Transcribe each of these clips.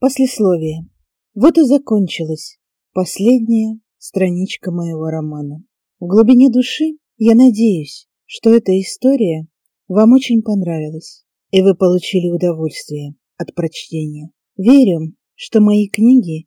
Послесловие. Вот и закончилась последняя страничка моего романа. В глубине души я надеюсь, что эта история вам очень понравилась, и вы получили удовольствие от прочтения. Верю, что мои книги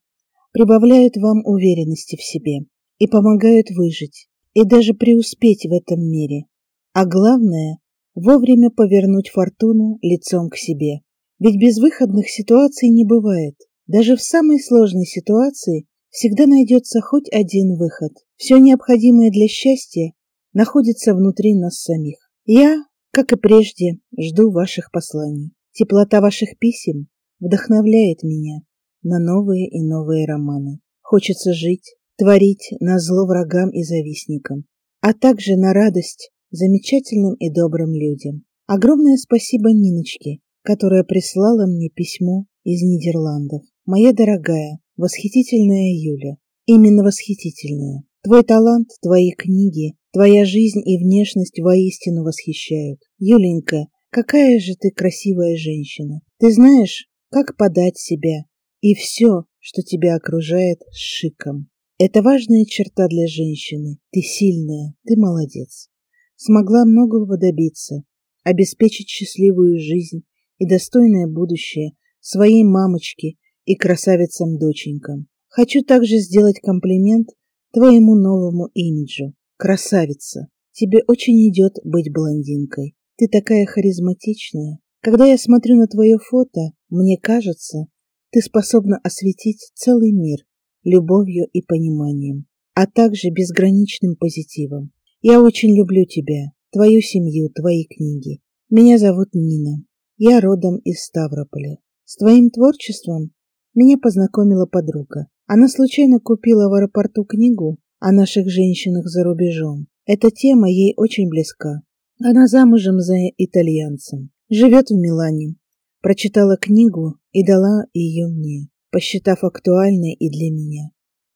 прибавляют вам уверенности в себе и помогают выжить и даже преуспеть в этом мире. А главное – вовремя повернуть фортуну лицом к себе. Ведь безвыходных ситуаций не бывает. Даже в самой сложной ситуации всегда найдется хоть один выход. Все необходимое для счастья находится внутри нас самих. Я, как и прежде, жду ваших посланий. Теплота ваших писем вдохновляет меня на новые и новые романы. Хочется жить, творить на зло врагам и завистникам, а также на радость замечательным и добрым людям. Огромное спасибо Ниночке, которая прислала мне письмо из Нидерландов. Моя дорогая, восхитительная Юля, именно восхитительная. Твой талант, твои книги, твоя жизнь и внешность воистину восхищают. Юленька, какая же ты красивая женщина. Ты знаешь, как подать себя и все, что тебя окружает, с шиком. Это важная черта для женщины. Ты сильная, ты молодец. Смогла многого добиться, обеспечить счастливую жизнь и достойное будущее своей мамочке и красавицам-доченькам. Хочу также сделать комплимент твоему новому имиджу. Красавица, тебе очень идет быть блондинкой. Ты такая харизматичная. Когда я смотрю на твое фото, мне кажется, ты способна осветить целый мир любовью и пониманием, а также безграничным позитивом. Я очень люблю тебя, твою семью, твои книги. Меня зовут Нина. Я родом из Ставрополя. С твоим творчеством меня познакомила подруга. Она случайно купила в аэропорту книгу о наших женщинах за рубежом. Эта тема ей очень близка. Она замужем за итальянцем, живет в Милане. Прочитала книгу и дала ее мне посчитав актуальной и для меня.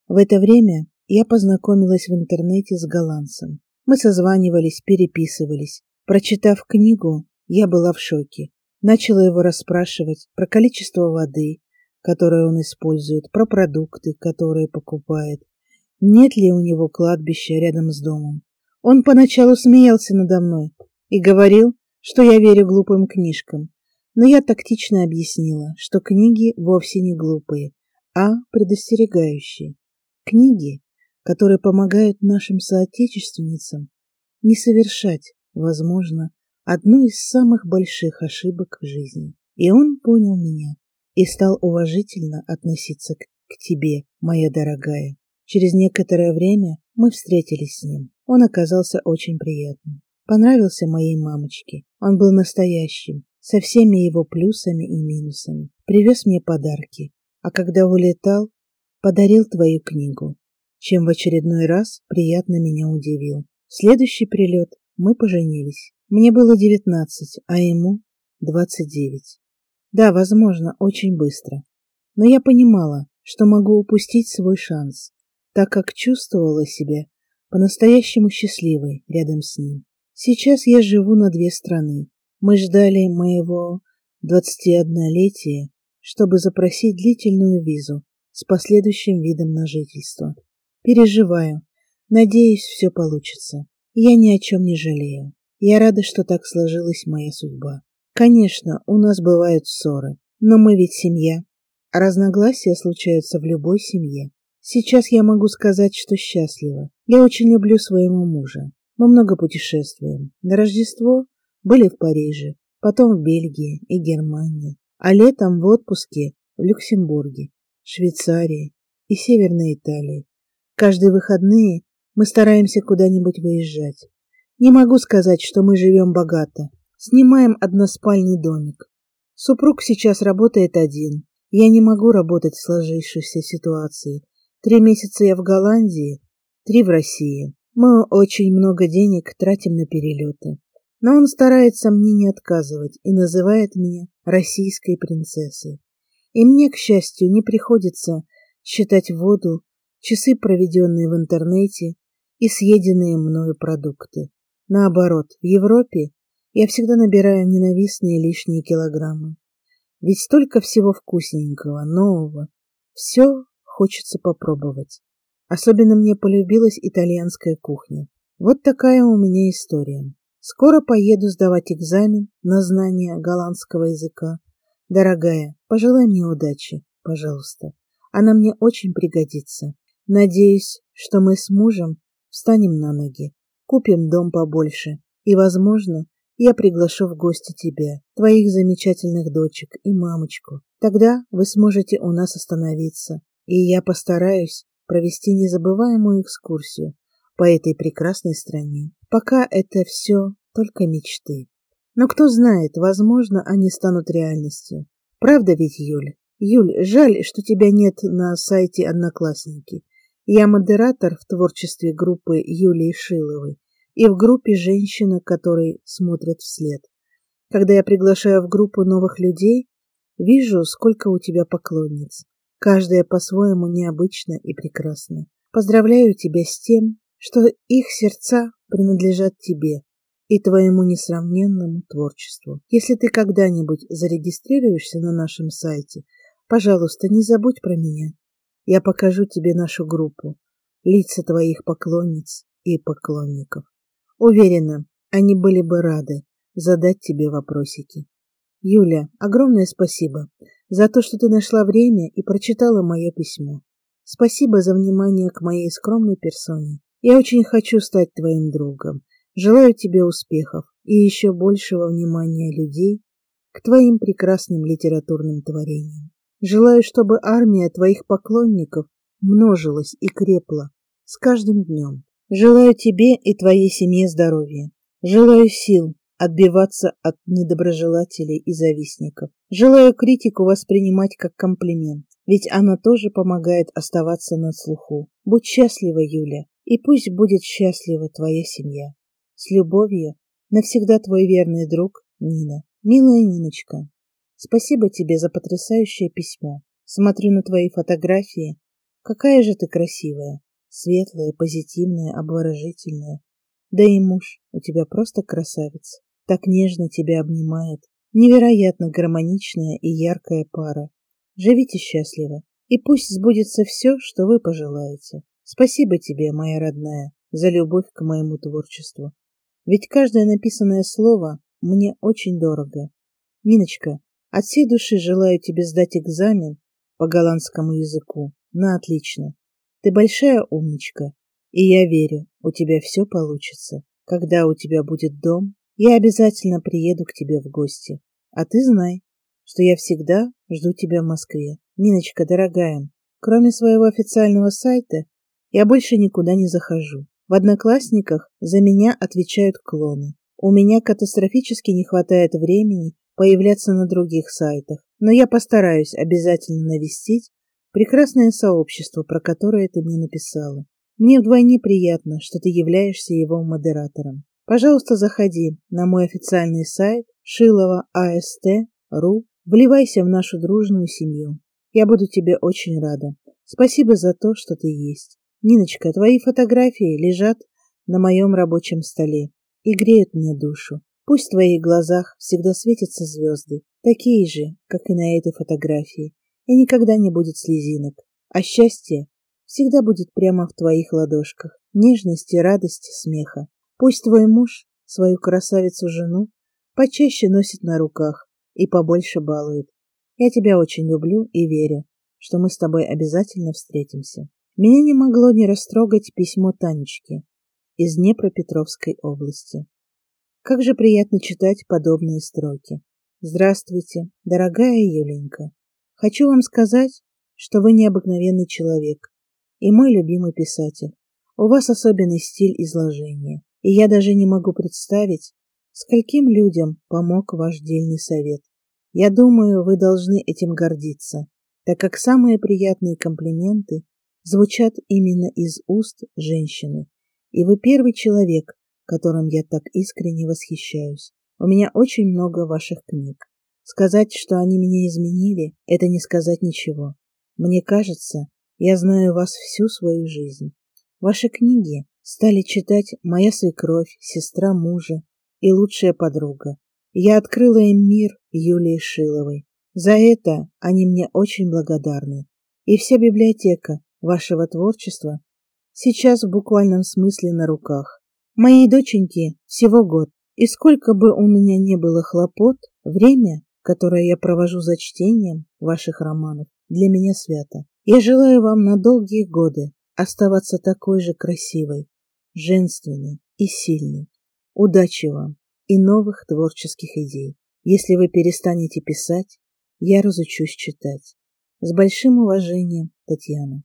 В это время я познакомилась в интернете с голландцем. Мы созванивались, переписывались. Прочитав книгу, я была в шоке. Начала его расспрашивать про количество воды, которое он использует, про продукты, которые покупает. Нет ли у него кладбища рядом с домом? Он поначалу смеялся надо мной и говорил, что я верю глупым книжкам, но я тактично объяснила, что книги вовсе не глупые, а предостерегающие. Книги, которые помогают нашим соотечественницам не совершать, возможно, одну из самых больших ошибок в жизни. И он понял меня и стал уважительно относиться к, к тебе, моя дорогая. Через некоторое время мы встретились с ним. Он оказался очень приятным. Понравился моей мамочке. Он был настоящим, со всеми его плюсами и минусами. Привез мне подарки, а когда улетал, подарил твою книгу, чем в очередной раз приятно меня удивил. Следующий прилет мы поженились. Мне было девятнадцать, а ему двадцать девять. Да, возможно, очень быстро. Но я понимала, что могу упустить свой шанс, так как чувствовала себя по-настоящему счастливой рядом с ним. Сейчас я живу на две страны, мы ждали моего двадцатиоднолетия, чтобы запросить длительную визу с последующим видом на жительство. Переживаю. Надеюсь, все получится. Я ни о чем не жалею. Я рада, что так сложилась моя судьба. Конечно, у нас бывают ссоры, но мы ведь семья. разногласия случаются в любой семье. Сейчас я могу сказать, что счастлива. Я очень люблю своего мужа. Мы много путешествуем. На Рождество были в Париже, потом в Бельгии и Германии, а летом в отпуске в Люксембурге, Швейцарии и Северной Италии. Каждые выходные мы стараемся куда-нибудь выезжать. Не могу сказать, что мы живем богато. Снимаем односпальный домик. Супруг сейчас работает один. Я не могу работать в сложившейся ситуации. Три месяца я в Голландии, три в России. Мы очень много денег тратим на перелеты. Но он старается мне не отказывать и называет меня российской принцессой. И мне, к счастью, не приходится считать воду, часы, проведенные в интернете, и съеденные мною продукты. Наоборот, в Европе я всегда набираю ненавистные лишние килограммы. Ведь столько всего вкусненького, нового. Все хочется попробовать. Особенно мне полюбилась итальянская кухня. Вот такая у меня история. Скоро поеду сдавать экзамен на знание голландского языка. Дорогая, пожелай мне удачи, пожалуйста. Она мне очень пригодится. Надеюсь, что мы с мужем встанем на ноги, купим дом побольше и, возможно, я приглашу в гости тебя, твоих замечательных дочек и мамочку. Тогда вы сможете у нас остановиться, и я постараюсь провести незабываемую экскурсию по этой прекрасной стране. Пока это все только мечты. Но кто знает, возможно, они станут реальностью. Правда ведь, Юль? Юль, жаль, что тебя нет на сайте Одноклассники. Я модератор в творчестве группы Юлии Шиловой и в группе женщина, которые смотрят вслед. Когда я приглашаю в группу новых людей, вижу, сколько у тебя поклонниц. Каждая по-своему необычна и прекрасна. Поздравляю тебя с тем, что их сердца принадлежат тебе и твоему несравненному творчеству. Если ты когда-нибудь зарегистрируешься на нашем сайте, пожалуйста, не забудь про меня. Я покажу тебе нашу группу, лица твоих поклонниц и поклонников. Уверена, они были бы рады задать тебе вопросики. Юля, огромное спасибо за то, что ты нашла время и прочитала мое письмо. Спасибо за внимание к моей скромной персоне. Я очень хочу стать твоим другом. Желаю тебе успехов и еще большего внимания людей к твоим прекрасным литературным творениям. Желаю, чтобы армия твоих поклонников множилась и крепла с каждым днем. Желаю тебе и твоей семье здоровья. Желаю сил отбиваться от недоброжелателей и завистников. Желаю критику воспринимать как комплимент, ведь она тоже помогает оставаться на слуху. Будь счастлива, Юля, и пусть будет счастлива твоя семья. С любовью, навсегда твой верный друг Нина. Милая Ниночка, спасибо тебе за потрясающее письмо. Смотрю на твои фотографии. Какая же ты красивая светлая, позитивная, обворожительная. Да и муж у тебя просто красавец. Так нежно тебя обнимает. Невероятно гармоничная и яркая пара. Живите счастливо, и пусть сбудется все, что вы пожелаете. Спасибо тебе, моя родная, за любовь к моему творчеству. Ведь каждое написанное слово мне очень дорого. Ниночка, от всей души желаю тебе сдать экзамен по голландскому языку на отлично. Ты большая умничка, и я верю, у тебя все получится. Когда у тебя будет дом, я обязательно приеду к тебе в гости. А ты знай, что я всегда жду тебя в Москве. Ниночка, дорогая, кроме своего официального сайта, я больше никуда не захожу. В Одноклассниках за меня отвечают клоны. У меня катастрофически не хватает времени появляться на других сайтах, но я постараюсь обязательно навестить Прекрасное сообщество, про которое ты мне написала. Мне вдвойне приятно, что ты являешься его модератором. Пожалуйста, заходи на мой официальный сайт шилова.аст.ру, вливайся в нашу дружную семью. Я буду тебе очень рада. Спасибо за то, что ты есть. Ниночка, твои фотографии лежат на моем рабочем столе и греют мне душу. Пусть в твоих глазах всегда светятся звезды, такие же, как и на этой фотографии, и никогда не будет слезинок. А счастье всегда будет прямо в твоих ладошках, нежности, радости, смеха. Пусть твой муж свою красавицу-жену почаще носит на руках и побольше балует. Я тебя очень люблю и верю, что мы с тобой обязательно встретимся. Меня не могло не растрогать письмо Танечки из Днепропетровской области. Как же приятно читать подобные строки. Здравствуйте, дорогая Юленька. Хочу вам сказать, что вы необыкновенный человек и мой любимый писатель. У вас особенный стиль изложения, и я даже не могу представить, скольким людям помог ваш дельный совет. Я думаю, вы должны этим гордиться, так как самые приятные комплименты звучат именно из уст женщины, и вы первый человек, которым я так искренне восхищаюсь. У меня очень много ваших книг. Сказать, что они меня изменили, это не сказать ничего. Мне кажется, я знаю вас всю свою жизнь. Ваши книги стали читать моя свекровь, сестра мужа и лучшая подруга. Я открыла им мир Юлии Шиловой. За это они мне очень благодарны. И вся библиотека вашего творчества сейчас в буквальном смысле на руках. Моей доченьке всего год, и сколько бы у меня не было хлопот, время, которое я провожу за чтением ваших романов, для меня свято. Я желаю вам на долгие годы оставаться такой же красивой, женственной и сильной. Удачи вам и новых творческих идей. Если вы перестанете писать, я разучусь читать. С большим уважением, Татьяна.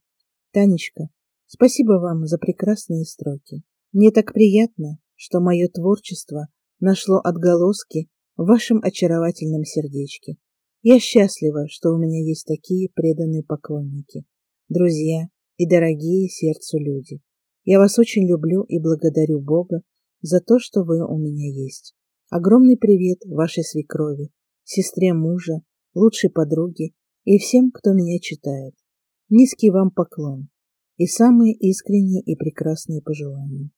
Танечка, спасибо вам за прекрасные строки. Мне так приятно, что мое творчество нашло отголоски в вашем очаровательном сердечке. Я счастлива, что у меня есть такие преданные поклонники, друзья и дорогие сердцу люди. Я вас очень люблю и благодарю Бога за то, что вы у меня есть. Огромный привет вашей свекрови, сестре мужа, лучшей подруге и всем, кто меня читает. Низкий вам поклон и самые искренние и прекрасные пожелания.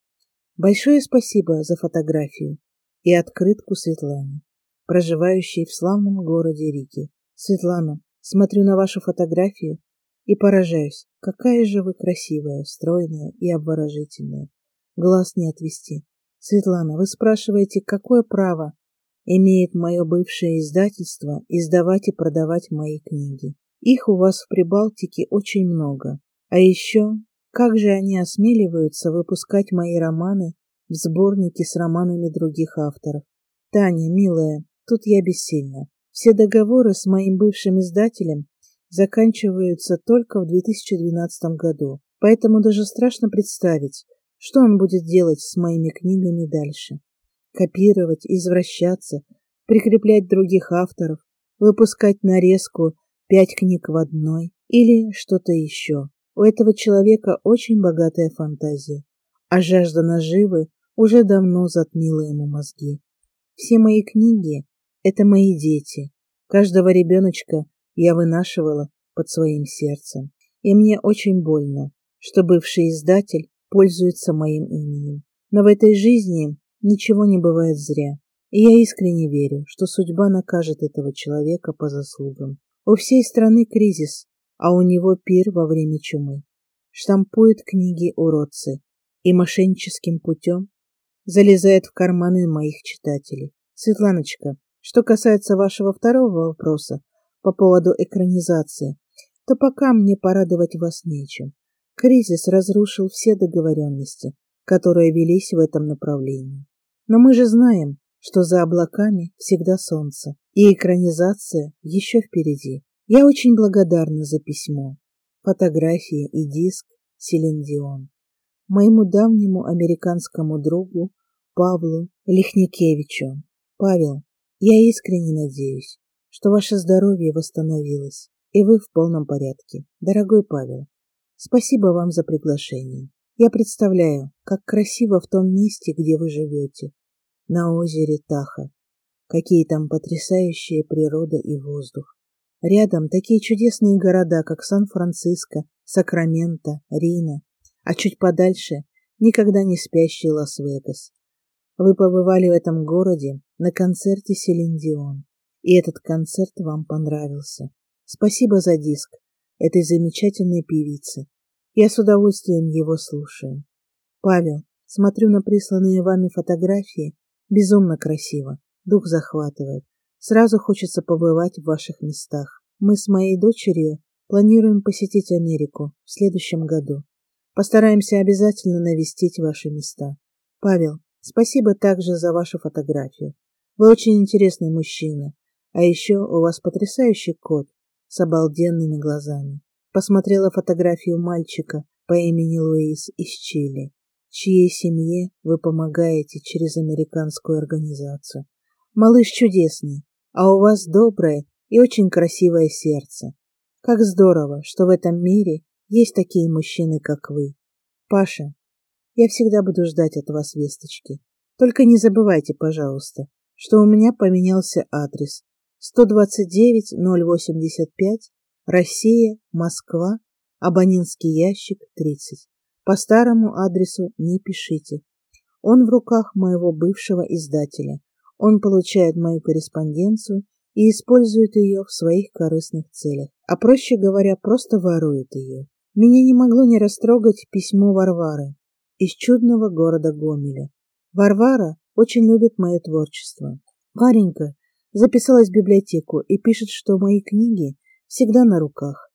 Большое спасибо за фотографию и открытку Светлане, проживающей в славном городе Риге. Светлана, смотрю на вашу фотографию и поражаюсь, какая же вы красивая, стройная и обворожительная. Глаз не отвести. Светлана, вы спрашиваете, какое право имеет мое бывшее издательство издавать и продавать мои книги. Их у вас в Прибалтике очень много. А еще как же они осмеливаются выпускать мои романы в сборнике с романами других авторов? Таня, милая, тут я бессильна. Все договоры с моим бывшим издателем заканчиваются только в 2012 году, поэтому даже страшно представить, что он будет делать с моими книгами дальше. Копировать, извращаться, прикреплять других авторов, выпускать нарезку пять книг в одной или что-то еще. У этого человека очень богатая фантазия, а жажда наживы уже давно затмила ему мозги. Все мои книги — это мои дети. Каждого ребеночка я вынашивала под своим сердцем. И мне очень больно, что бывший издатель пользуется моим именем. Но в этой жизни ничего не бывает зря. И я искренне верю, что судьба накажет этого человека по заслугам. У всей страны кризис, а у него пир во время чумы. Штампует книги уродцы и мошенническим путем залезает в карманы моих читателей. Светланочка, что касается вашего второго вопроса по поводу экранизации, то пока мне порадовать вас нечем. Кризис разрушил все договоренности, которые велись в этом направлении. Но мы же знаем, что за облаками всегда солнце, и экранизация еще впереди. Я очень благодарна за письмо, фотографии и диск Селин Дион. Моему давнему американскому другу Павлу Лихникевичу. Павел, я искренне надеюсь, что ваше здоровье восстановилось, и вы в полном порядке. Дорогой Павел, спасибо вам за приглашение. Я представляю, как красиво в том месте, где вы живете, на озере Таха. Какие там потрясающие природа и воздух. Рядом такие чудесные города, как Сан-Франциско, Сакраменто, Рино, а чуть подальше никогда не спящий Лас-Вегас. Вы побывали в этом городе на концерте Селин Дион, и этот концерт вам понравился. Спасибо за диск этой замечательной певицы. Я с удовольствием его слушаю. Павел, смотрю на присланные вами фотографии, безумно красиво, дух захватывает. Сразу хочется побывать в ваших местах. Мы с моей дочерью планируем посетить Америку в следующем году. Постараемся обязательно навестить ваши места. Павел, спасибо также за вашу фотографию. Вы очень интересный мужчина. А еще у вас потрясающий кот с обалденными глазами. Посмотрела фотографию мальчика по имени Луис из Чили, чьей семье вы помогаете через американскую организацию. Малыш чудесный, а у вас доброе и очень красивое сердце. Как здорово, что в этом мире есть такие мужчины, как вы. Паша, я всегда буду ждать от вас весточки. Только не забывайте, пожалуйста, что у меня поменялся адрес. 129-085, Россия, Москва, абонентский ящик 30. По старому адресу не пишите. Он в руках моего бывшего издателя. Он получает мою корреспонденцию и использует ее в своих корыстных целях, а проще говоря, просто ворует ее. Меня не могло не растрогать письмо Варвары из чудного города Гомеля. Варвара очень любит мое творчество. Варенька записалась в библиотеку и пишет, что мои книги всегда на руках.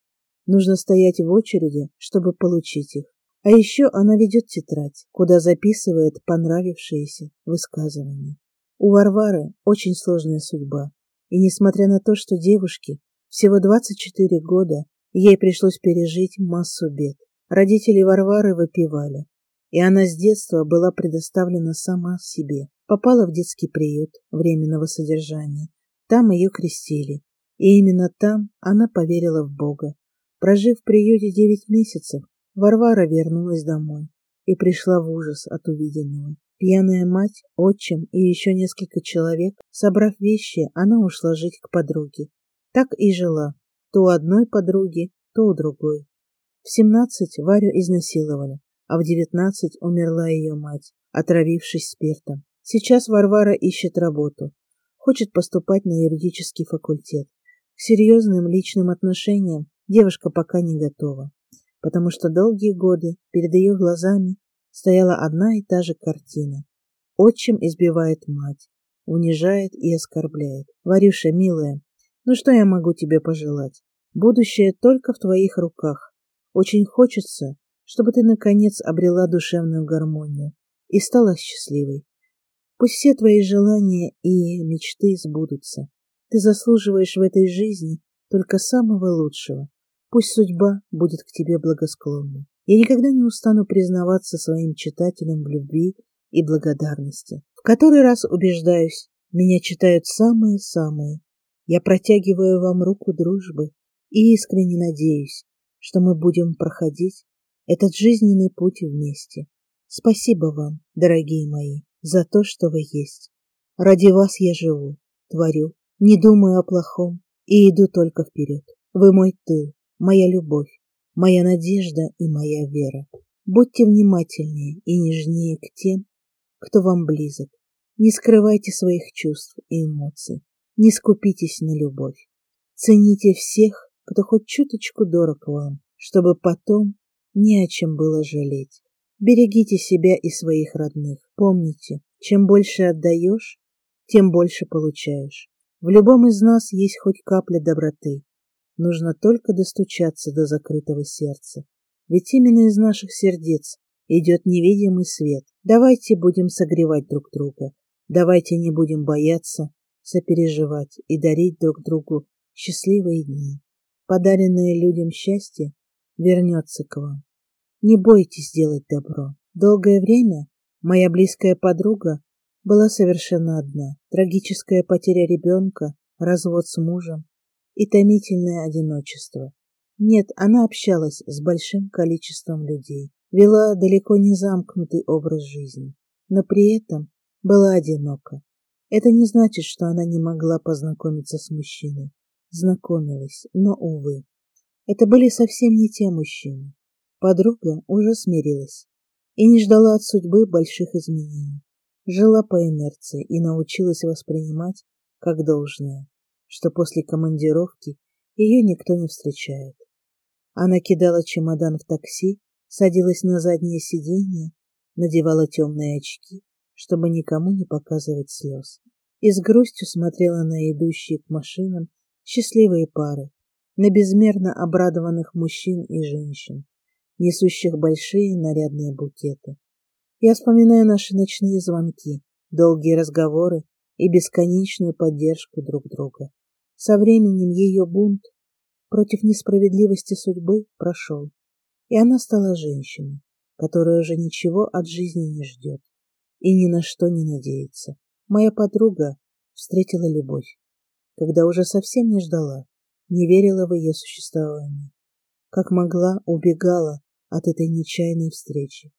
Нужно стоять в очереди, чтобы получить их. А еще она ведет тетрадь, куда записывает понравившиеся высказывания. У Варвары очень сложная судьба. И несмотря на то, что девушке всего 24 года, ей пришлось пережить массу бед. Родители Варвары выпивали, и она с детства была предоставлена сама себе. Попала в детский приют временного содержания. Там ее крестили, и именно там она поверила в Бога. Прожив в приюте девять месяцев, Варвара вернулась домой и пришла в ужас от увиденного. Пьяная мать, отчим и еще несколько человек, собрав вещи, она ушла жить к подруге. Так и жила, то у одной подруги, то у другой. В семнадцать Варю изнасиловали, а в девятнадцать умерла ее мать, отравившись спиртом. Сейчас Варвара ищет работу, хочет поступать на юридический факультет. К серьезным личным отношениям девушка пока не готова, потому что долгие годы перед ее глазами стояла одна и та же картина. Отчим избивает мать, унижает и оскорбляет. Варюша, милая, ну что я могу тебе пожелать? Будущее только в твоих руках. Очень хочется, чтобы ты наконец обрела душевную гармонию и стала счастливой. Пусть все твои желания и мечты сбудутся. Ты заслуживаешь в этой жизни только самого лучшего. Пусть судьба будет к тебе благосклонна. Я никогда не устану признаваться своим читателям в любви и благодарности. В который раз убеждаюсь, меня читают самые-самые. Я протягиваю вам руку дружбы и искренне надеюсь, что мы будем проходить этот жизненный путь вместе. Спасибо вам, дорогие мои, за то, что вы есть. Ради вас я живу, творю, не думаю о плохом и иду только вперед. Вы мой тыл, моя любовь, моя надежда и моя вера. Будьте внимательнее и нежнее к тем, кто вам близок. Не скрывайте своих чувств и эмоций. Не скупитесь на любовь. Цените всех, кто хоть чуточку дорог вам, чтобы потом не о чем было жалеть. Берегите себя и своих родных. Помните, чем больше отдаешь, тем больше получаешь. В любом из нас есть хоть капля доброты, Нужно только достучаться до закрытого сердца. Ведь именно из наших сердец идет невидимый свет. Давайте будем согревать друг друга. Давайте не будем бояться, сопереживать и дарить друг другу счастливые дни. Подаренное людям счастье вернется к вам. Не бойтесь делать добро. Долгое время моя близкая подруга была совершенно одна. Трагическая потеря ребенка, развод с мужем, и томительное одиночество. Нет, она общалась с большим количеством людей, вела далеко не замкнутый образ жизни, но при этом была одинока. Это не значит, что она не могла познакомиться с мужчиной. Знакомилась, но, увы, это были совсем не те мужчины. Подруга уже смирилась и не ждала от судьбы больших изменений. Жила по инерции и научилась воспринимать как должное что после командировки ее никто не встречает. Она кидала чемодан в такси, садилась на заднее сиденье, надевала темные очки, чтобы никому не показывать слез, и с грустью смотрела на идущие к машинам счастливые пары, на безмерно обрадованных мужчин и женщин, несущих большие нарядные букеты. Я вспоминаю наши ночные звонки, долгие разговоры и бесконечную поддержку друг друга. Со временем ее бунт против несправедливости судьбы прошел, и она стала женщиной, которая уже ничего от жизни не ждет и ни на что не надеется. Моя подруга встретила любовь, когда уже совсем не ждала, не верила в ее существование. Как могла, убегала от этой нечаянной встречи.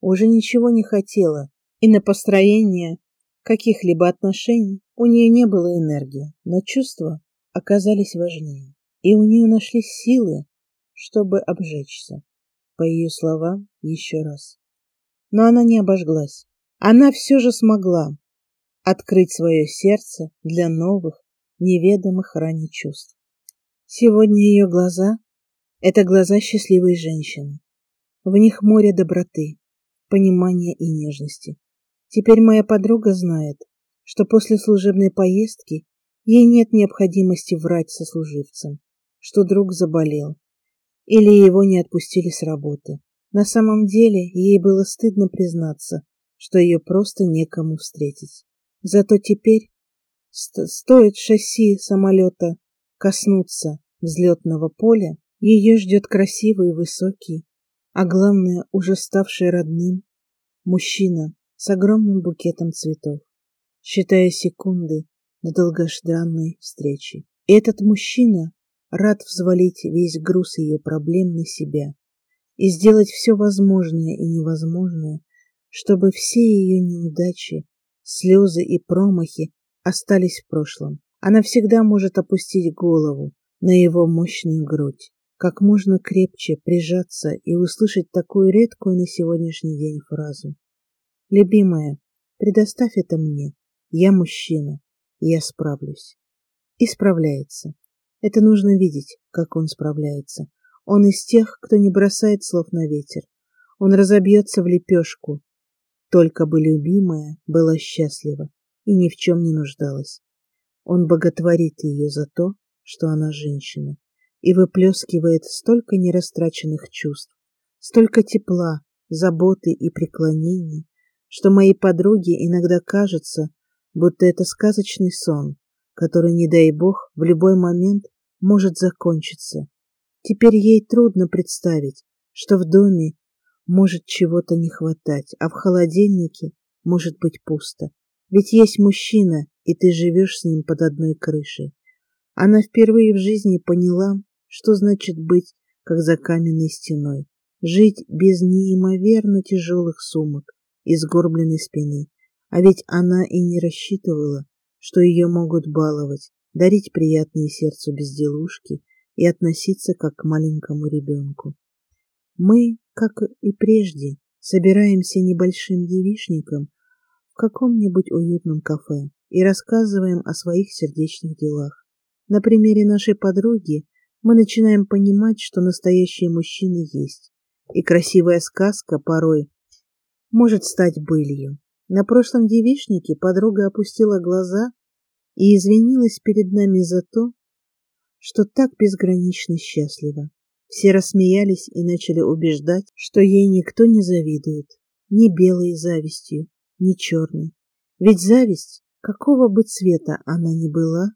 Уже ничего не хотела, и на построение каких-либо отношений у нее не было энергии, но чувства оказались важнее, и у нее нашлись силы, чтобы обжечься, по ее словам, еще раз. Но она не обожглась. Она все же смогла открыть свое сердце для новых неведомых ранее чувств. Сегодня ее глаза — это глаза счастливой женщины. В них море доброты, понимания и нежности. Теперь моя подруга знает, что после служебной поездки ей нет необходимости врать сослуживцам, что друг заболел или его не отпустили с работы. На самом деле ей было стыдно признаться, что ее просто некому встретить. Зато теперь ст стоит шасси самолета коснуться взлетного поля, ее ждет красивый, высокий, а главное, уже ставший родным, мужчина с огромным букетом цветов, считая секунды до долгожданной встречи. Этот мужчина рад взвалить весь груз ее проблем на себя и сделать все возможное и невозможное, чтобы все ее неудачи, слезы и промахи остались в прошлом. Она всегда может опустить голову на его мощную грудь, как можно крепче прижаться и услышать такую редкую на сегодняшний день фразу. «Любимая, предоставь это мне. Я мужчина, я справлюсь». И справляется. Это нужно видеть, как он справляется. Он из тех, кто не бросает слов на ветер. Он разобьется в лепешку. Только бы любимая была счастлива и ни в чем не нуждалась. Он боготворит ее за то, что она женщина, и выплескивает столько нерастраченных чувств, столько тепла, заботы и преклонений, что моей подруге иногда кажется, будто это сказочный сон, который, не дай бог, в любой момент может закончиться. Теперь ей трудно представить, что в доме может чего-то не хватать, а в холодильнике может быть пусто. Ведь есть мужчина, и ты живешь с ним под одной крышей. Она впервые в жизни поняла, что значит быть как за каменной стеной, жить без неимоверно тяжелых сумок и сгорбленной спины. А ведь она и не рассчитывала, что ее могут баловать, дарить приятные сердцу безделушки и относиться как к маленькому ребенку. Мы, как и прежде, собираемся небольшим девишником в каком-нибудь уютном кафе и рассказываем о своих сердечных делах. На примере нашей подруги мы начинаем понимать, что настоящие мужчины есть, и красивая сказка порой может стать былью. На прошлом девичнике подруга опустила глаза и извинилась перед нами за то, что так безгранично счастлива. Все рассмеялись и начали убеждать, что ей никто не завидует, ни белой завистью, ни черной. Ведь зависть, какого бы цвета она ни была,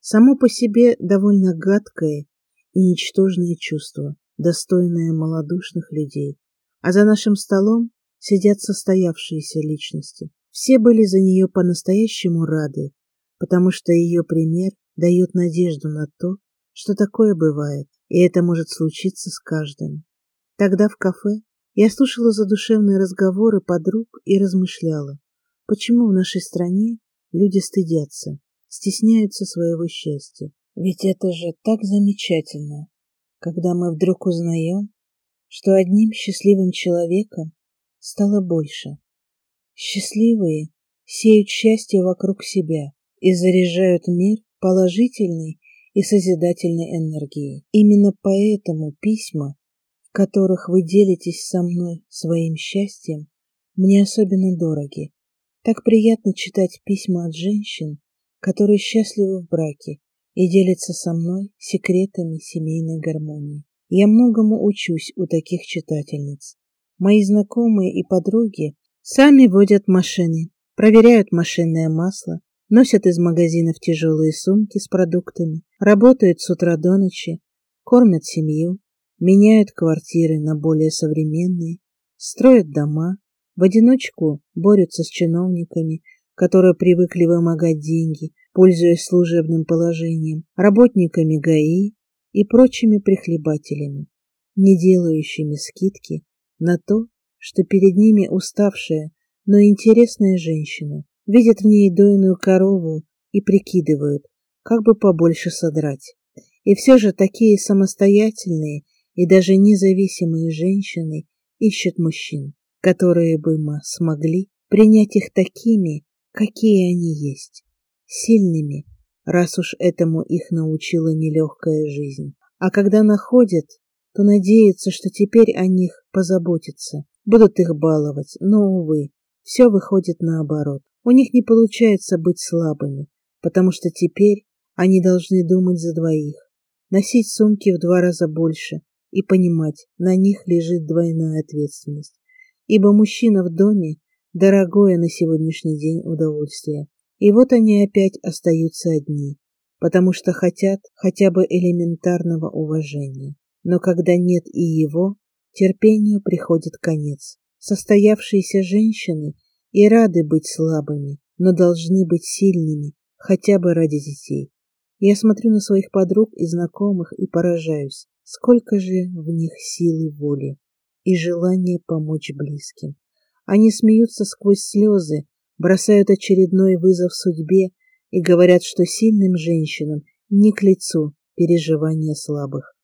само по себе довольно гадкое и ничтожное чувство, достойное малодушных людей. А за нашим столом сидят состоявшиеся личности. Все были за нее по-настоящему рады, потому что ее пример дает надежду на то, что такое бывает, и это может случиться с каждым. Тогда в кафе я слушала задушевные разговоры подруг и размышляла, почему в нашей стране люди стыдятся, стесняются своего счастья. Ведь это же так замечательно, когда мы вдруг узнаем, что одним счастливым человеком стало больше. Счастливые сеют счастье вокруг себя и заряжают мир положительной и созидательной энергией. Именно поэтому письма, в которых вы делитесь со мной своим счастьем, мне особенно дороги. Так приятно читать письма от женщин, которые счастливы в браке и делятся со мной секретами семейной гармонии. Я многому учусь у таких читательниц. Мои знакомые и подруги сами водят машины, проверяют машинное масло, носят из магазинов тяжелые сумки с продуктами, работают с утра до ночи, кормят семью, меняют квартиры на более современные, строят дома, в одиночку борются с чиновниками, которые привыкли вымогать деньги, пользуясь служебным положением, работниками ГАИ и прочими прихлебателями, не делающими скидки на то, что перед ними уставшая, но интересная женщина, видят в ней дойную корову и прикидывают, как бы побольше содрать. И все же такие самостоятельные и даже независимые женщины ищут мужчин, которые бы мы смогли принять их такими, какие они есть, сильными, раз уж этому их научила нелегкая жизнь. А когда находят, то надеются, что теперь о них позаботятся, будут их баловать, но, увы, все выходит наоборот. У них не получается быть слабыми, потому что теперь они должны думать за двоих, носить сумки в два раза больше и понимать, на них лежит двойная ответственность. Ибо мужчина в доме – дорогое на сегодняшний день удовольствие. И вот они опять остаются одни, потому что хотят хотя бы элементарного уважения. Но когда нет и его, терпению приходит конец. Состоявшиеся женщины и рады быть слабыми, но должны быть сильными, хотя бы ради детей. Я смотрю на своих подруг и знакомых и поражаюсь, сколько же в них силы воли и желания помочь близким. Они смеются сквозь слезы, бросают очередной вызов судьбе и говорят, что сильным женщинам не к лицу переживания слабых.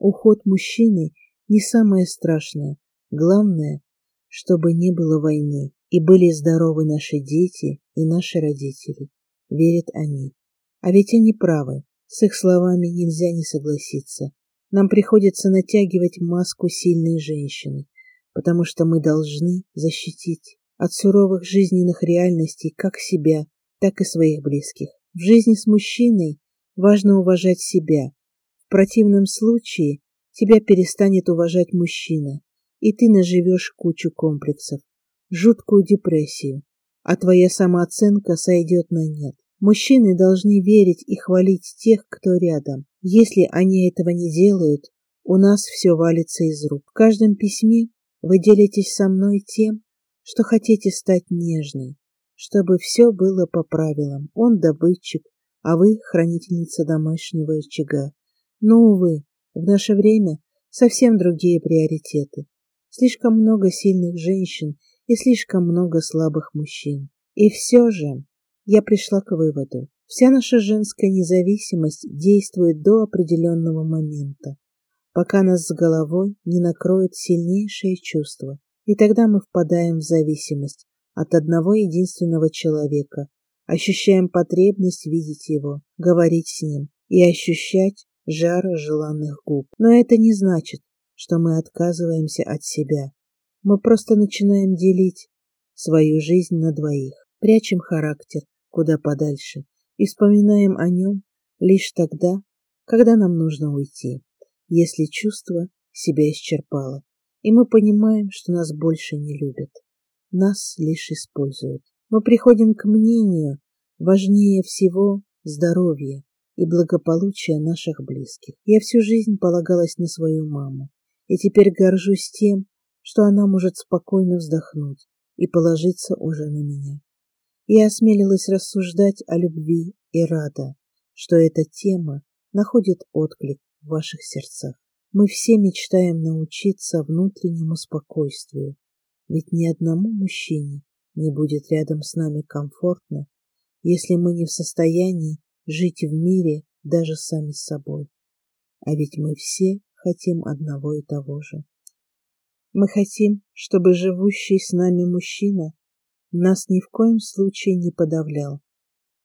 Уход мужчины не самое страшное. Главное, чтобы не было войны, и были здоровы наши дети и наши родители. Верят они. А ведь они правы. С их словами нельзя не согласиться. Нам приходится натягивать маску сильной женщины, потому что мы должны защитить от суровых жизненных реальностей как себя, так и своих близких. В жизни с мужчиной важно уважать себя. В противном случае тебя перестанет уважать мужчина, и ты наживешь кучу комплексов, жуткую депрессию, а твоя самооценка сойдет на нет. Мужчины должны верить и хвалить тех, кто рядом. Если они этого не делают, у нас все валится из рук. В каждом письме вы делитесь со мной тем, что хотите стать нежной, чтобы все было по правилам. Он добытчик, а вы хранительница домашнего очага. Но, увы, в наше время совсем другие приоритеты. Слишком много сильных женщин и слишком много слабых мужчин. И все же я пришла к выводу. Вся наша женская независимость действует до определенного момента, пока нас с головой не накроет сильнейшее чувство. И тогда мы впадаем в зависимость от одного единственного человека, ощущаем потребность видеть его, говорить с ним и ощущать жар желанных губ. Но это не значит, что мы отказываемся от себя. Мы просто начинаем делить свою жизнь на двоих, прячем характер куда подальше и вспоминаем о нем лишь тогда, когда нам нужно уйти, если чувство себя исчерпало, и мы понимаем, что нас больше не любят. Нас лишь используют. Мы приходим к мнению, важнее всего здоровье и благополучие наших близких. Я всю жизнь полагалась на свою маму, и теперь горжусь тем, что она может спокойно вздохнуть и положиться уже на меня. Я осмелилась рассуждать о любви и рада, что эта тема находит отклик в ваших сердцах. Мы все мечтаем научиться внутреннему спокойствию, ведь ни одному мужчине не будет рядом с нами комфортно, если мы не в состоянии жить в мире даже сами с собой. А ведь мы все хотим одного и того же. Мы хотим, чтобы живущий с нами мужчина нас ни в коем случае не подавлял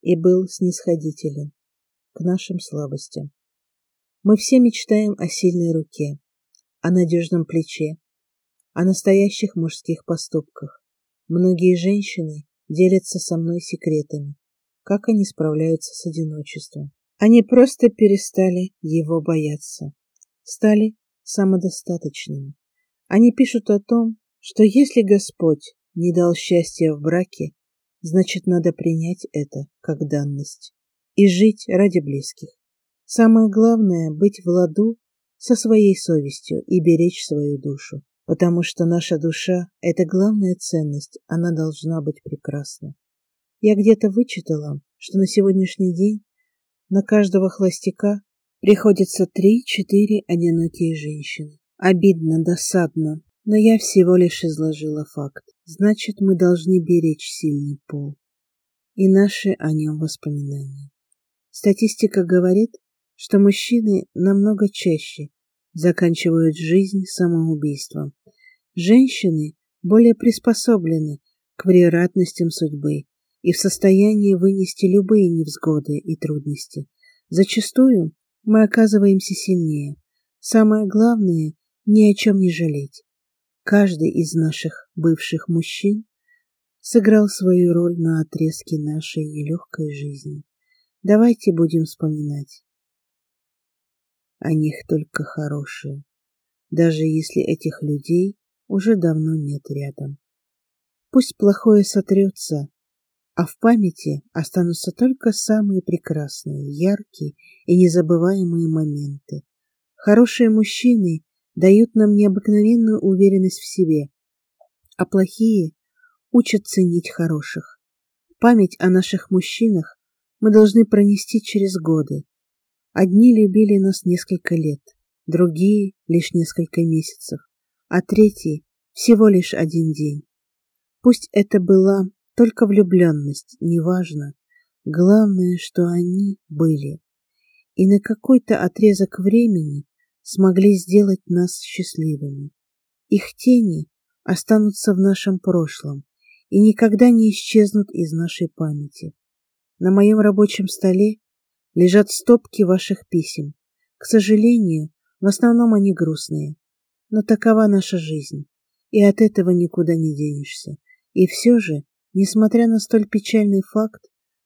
и был снисходителен к нашим слабостям. Мы все мечтаем о сильной руке, о надежном плече, о настоящих мужских поступках. Многие женщины делятся со мной секретами, как они справляются с одиночеством. Они просто перестали его бояться, стали самодостаточными. Они пишут о том, что если Господь не дал счастья в браке, значит, надо принять это как данность и жить ради близких. Самое главное — быть в ладу со своей совестью и беречь свою душу, потому что наша душа — это главная ценность, она должна быть прекрасна. Я где-то вычитала, что на сегодняшний день на каждого холостяка приходится три-четыре одинокие женщины. Обидно, досадно, но я всего лишь изложила факт. Значит, мы должны беречь сильный пол и наши о нем воспоминания. Статистика говорит, что мужчины намного чаще заканчивают жизнь самоубийством. Женщины более приспособлены к превратностям судьбы и в состоянии вынести любые невзгоды и трудности. Зачастую мы оказываемся сильнее. Самое главное — ни о чем не жалеть. Каждый из наших бывших мужчин сыграл свою роль на отрезке нашей нелегкой жизни. Давайте будем вспоминать о них только хорошее, даже если этих людей уже давно нет рядом. Пусть плохое сотрется, а в памяти останутся только самые прекрасные, яркие и незабываемые моменты. Хорошие мужчины дают нам необыкновенную уверенность в себе, а плохие учат ценить хороших. Память о наших мужчинах мы должны пронести через годы. Одни любили нас несколько лет, другие — лишь несколько месяцев, а третьи — всего лишь один день. Пусть это была только влюбленность, неважно. Главное, что они были. И на какой-то отрезок времени смогли сделать нас счастливыми. Их тени останутся в нашем прошлом и никогда не исчезнут из нашей памяти. На моем рабочем столе лежат стопки ваших писем. К сожалению, в основном они грустные. Но такова наша жизнь, и от этого никуда не денешься. И все же, несмотря на столь печальный факт,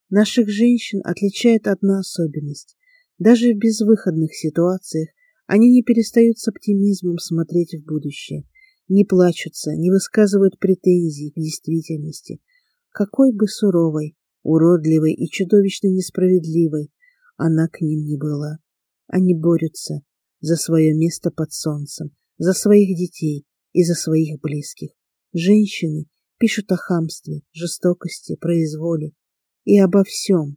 наших женщин отличает одна особенность. Даже в безвыходных ситуациях они не перестают с оптимизмом смотреть в будущее, не плачутся, не высказывают претензий к действительности. Какой бы суровой, уродливой и чудовищно несправедливой она к ним не была. Они борются за свое место под солнцем, за своих детей и за своих близких. Женщины пишут о хамстве, жестокости, произволе и обо всем,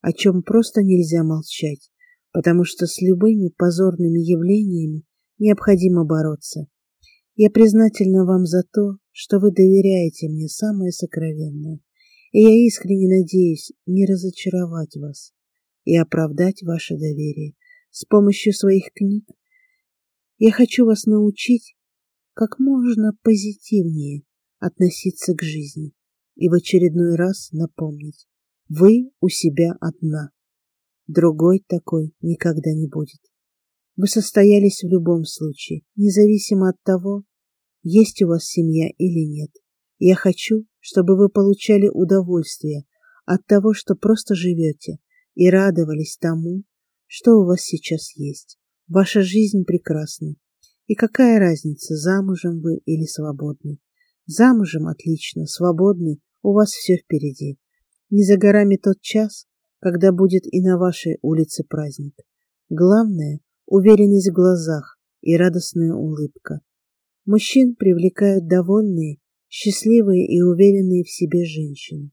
о чем просто нельзя молчать, потому что с любыми позорными явлениями необходимо бороться. Я признательна вам за то, что вы доверяете мне самое сокровенное, и я искренне надеюсь не разочаровать вас и оправдать ваше доверие. С помощью своих книг я хочу вас научить как можно позитивнее относиться к жизни и в очередной раз напомнить, вы у себя одна. Другой такой никогда не будет. Вы состоялись в любом случае, независимо от того, есть у вас семья или нет. Я хочу, чтобы вы получали удовольствие от того, что просто живете, и радовались тому, что у вас сейчас есть. Ваша жизнь прекрасна. И какая разница, замужем вы или свободны? Замужем отлично, свободны, у вас все впереди. Не за горами тот час, когда будет и на вашей улице праздник. Главное — уверенность в глазах и радостная улыбка. Мужчин привлекают довольные, счастливые и уверенные в себе женщины.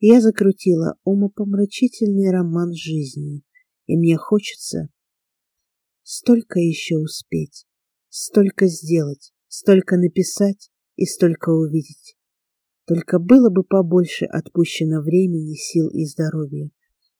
Я закрутила умопомрачительный роман с жизнью, и мне хочется столько еще успеть, столько сделать, столько написать, и столько увидеть. Только было бы побольше отпущено времени, сил и здоровья.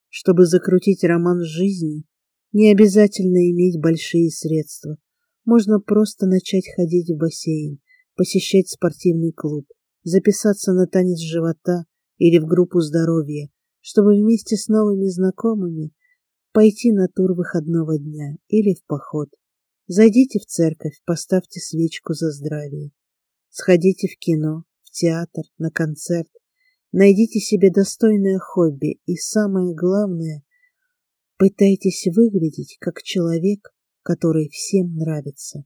Чтобы закрутить роман с жизнью, не обязательно иметь большие средства. Можно просто начать ходить в бассейн, посещать спортивный клуб, записаться на танец живота или в группу здоровья, чтобы вместе с новыми знакомыми пойти на тур выходного дня или в поход. Зайдите в церковь, поставьте свечку за здравие. Сходите в кино, в театр, на концерт. Найдите себе достойное хобби и, самое главное, пытайтесь выглядеть как человек, который всем нравится.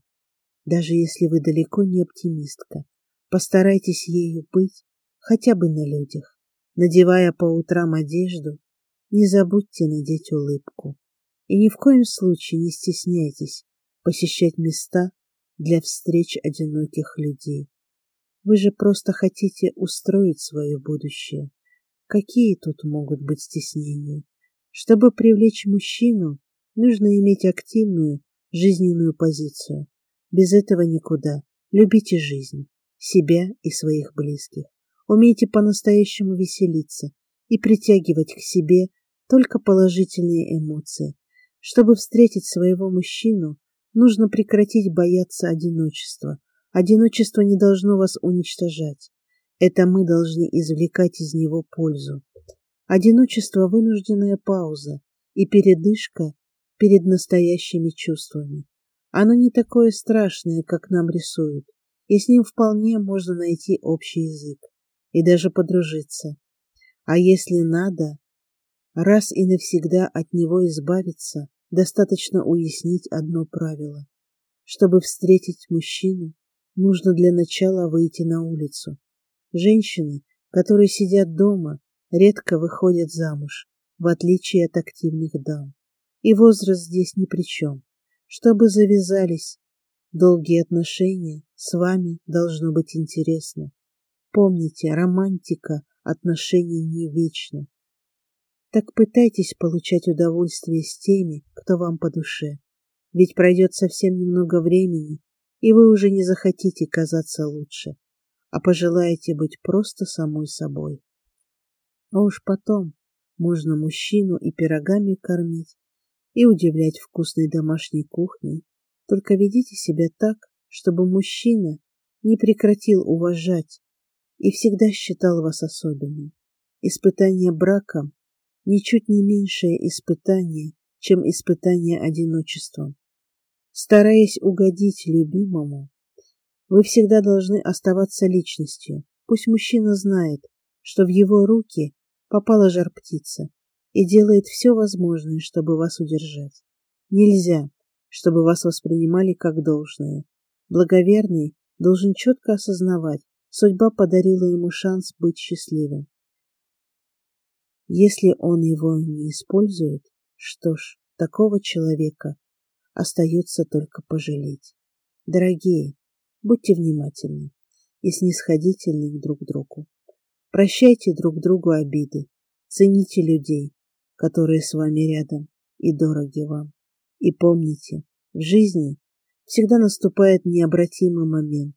Даже если вы далеко не оптимистка, постарайтесь ею быть хотя бы на людях. Надевая по утрам одежду, не забудьте надеть улыбку. И ни в коем случае не стесняйтесь посещать места для встреч одиноких людей. Вы же просто хотите устроить свое будущее. Какие тут могут быть стеснения? Чтобы привлечь мужчину, нужно иметь активную жизненную позицию. Без этого никуда. Любите жизнь, себя и своих близких. Умейте по-настоящему веселиться и притягивать к себе только положительные эмоции. Чтобы встретить своего мужчину, нужно прекратить бояться одиночества, Одиночество не должно вас уничтожать. Это мы должны извлекать из него пользу. Одиночество — вынужденная пауза и передышка перед настоящими чувствами. Оно не такое страшное, как нам рисуют, и с ним вполне можно найти общий язык и даже подружиться. А если надо, раз и навсегда от него избавиться, достаточно уяснить одно правило. Чтобы встретить мужчину, нужно для начала выйти на улицу. Женщины, которые сидят дома, редко выходят замуж, в отличие от активных дам. И возраст здесь ни при чем. Чтобы завязались долгие отношения, с вами должно быть интересно. Помните, романтика отношений не вечна. Так пытайтесь получать удовольствие с теми, кто вам по душе. Ведь пройдет совсем немного времени, и вы уже не захотите казаться лучше, а пожелаете быть просто самой собой. А уж потом можно мужчину и пирогами кормить, и удивлять вкусной домашней кухней. Только ведите себя так, чтобы мужчина не прекратил уважать и всегда считал вас особенной. Испытание браком ничуть не меньшее испытание, чем испытание одиночеством. Стараясь угодить любимому, вы всегда должны оставаться личностью. Пусть мужчина знает, что в его руки попала жар-птица и делает все возможное, чтобы вас удержать. Нельзя, чтобы вас воспринимали как должное. Благоверный должен четко осознавать, судьба подарила ему шанс быть счастливым. Если он его не использует, что ж, такого человека остается только пожалеть. Дорогие, будьте внимательны и снисходительны друг к другу. Прощайте друг другу обиды, цените людей, которые с вами рядом и дороги вам. И помните, в жизни всегда наступает необратимый момент,